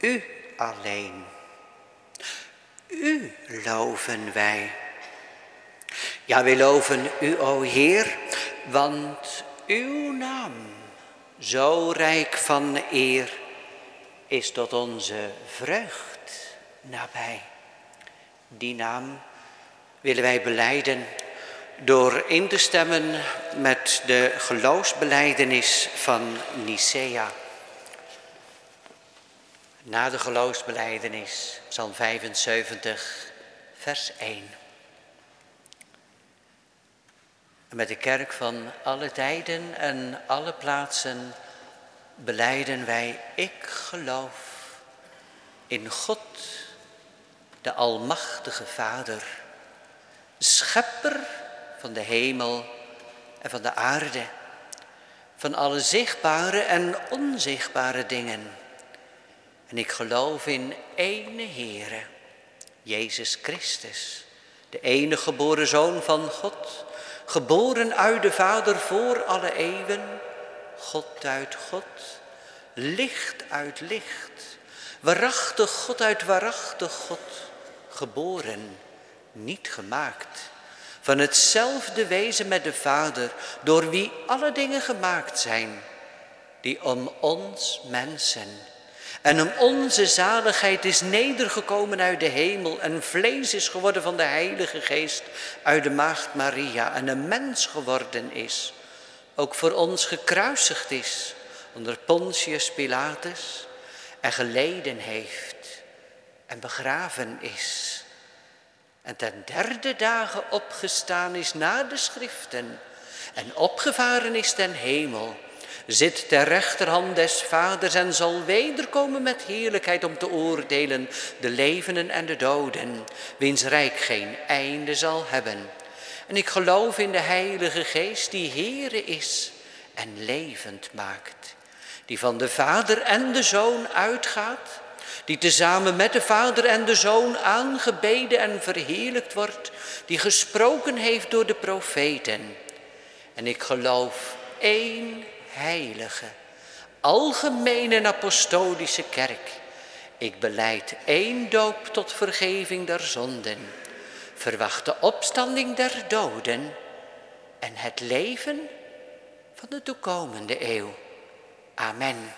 u alleen. U loven wij. Ja, wij loven u, o Heer, want uw naam, zo rijk van eer, is tot onze vreugd nabij. Die naam willen wij beleiden door in te stemmen met de geloofsbeleidenis van Nicea. Na de geloofsbeleidenis, Psalm 75, vers 1. En met de kerk van alle tijden en alle plaatsen beleiden wij, ik geloof in God, de Almachtige Vader, Schepper van de hemel en van de aarde, van alle zichtbare en onzichtbare dingen. En ik geloof in ene Heere, Jezus Christus, de enige geboren Zoon van God, geboren uit de Vader voor alle eeuwen, God uit God, licht uit licht, waarachtig God uit waarachtig God, geboren, niet gemaakt, van hetzelfde wezen met de Vader, door wie alle dingen gemaakt zijn, die om ons mensen en om onze zaligheid is nedergekomen uit de hemel en vlees is geworden van de Heilige Geest uit de Maagd Maria en een mens geworden is, ook voor ons gekruisigd is onder Pontius Pilatus en geleden heeft en begraven is. En ten derde dagen opgestaan is na de schriften en opgevaren is ten hemel zit ter rechterhand des Vaders en zal wederkomen met heerlijkheid om te oordelen de levenden en de doden, wiens rijk geen einde zal hebben. En ik geloof in de Heilige Geest die Heere is en levend maakt, die van de Vader en de Zoon uitgaat, die tezamen met de Vader en de Zoon aangebeden en verheerlijkt wordt, die gesproken heeft door de profeten. En ik geloof één heilige, algemene en apostolische kerk. Ik beleid één doop tot vergeving der zonden, verwacht de opstanding der doden en het leven van de toekomende eeuw. Amen.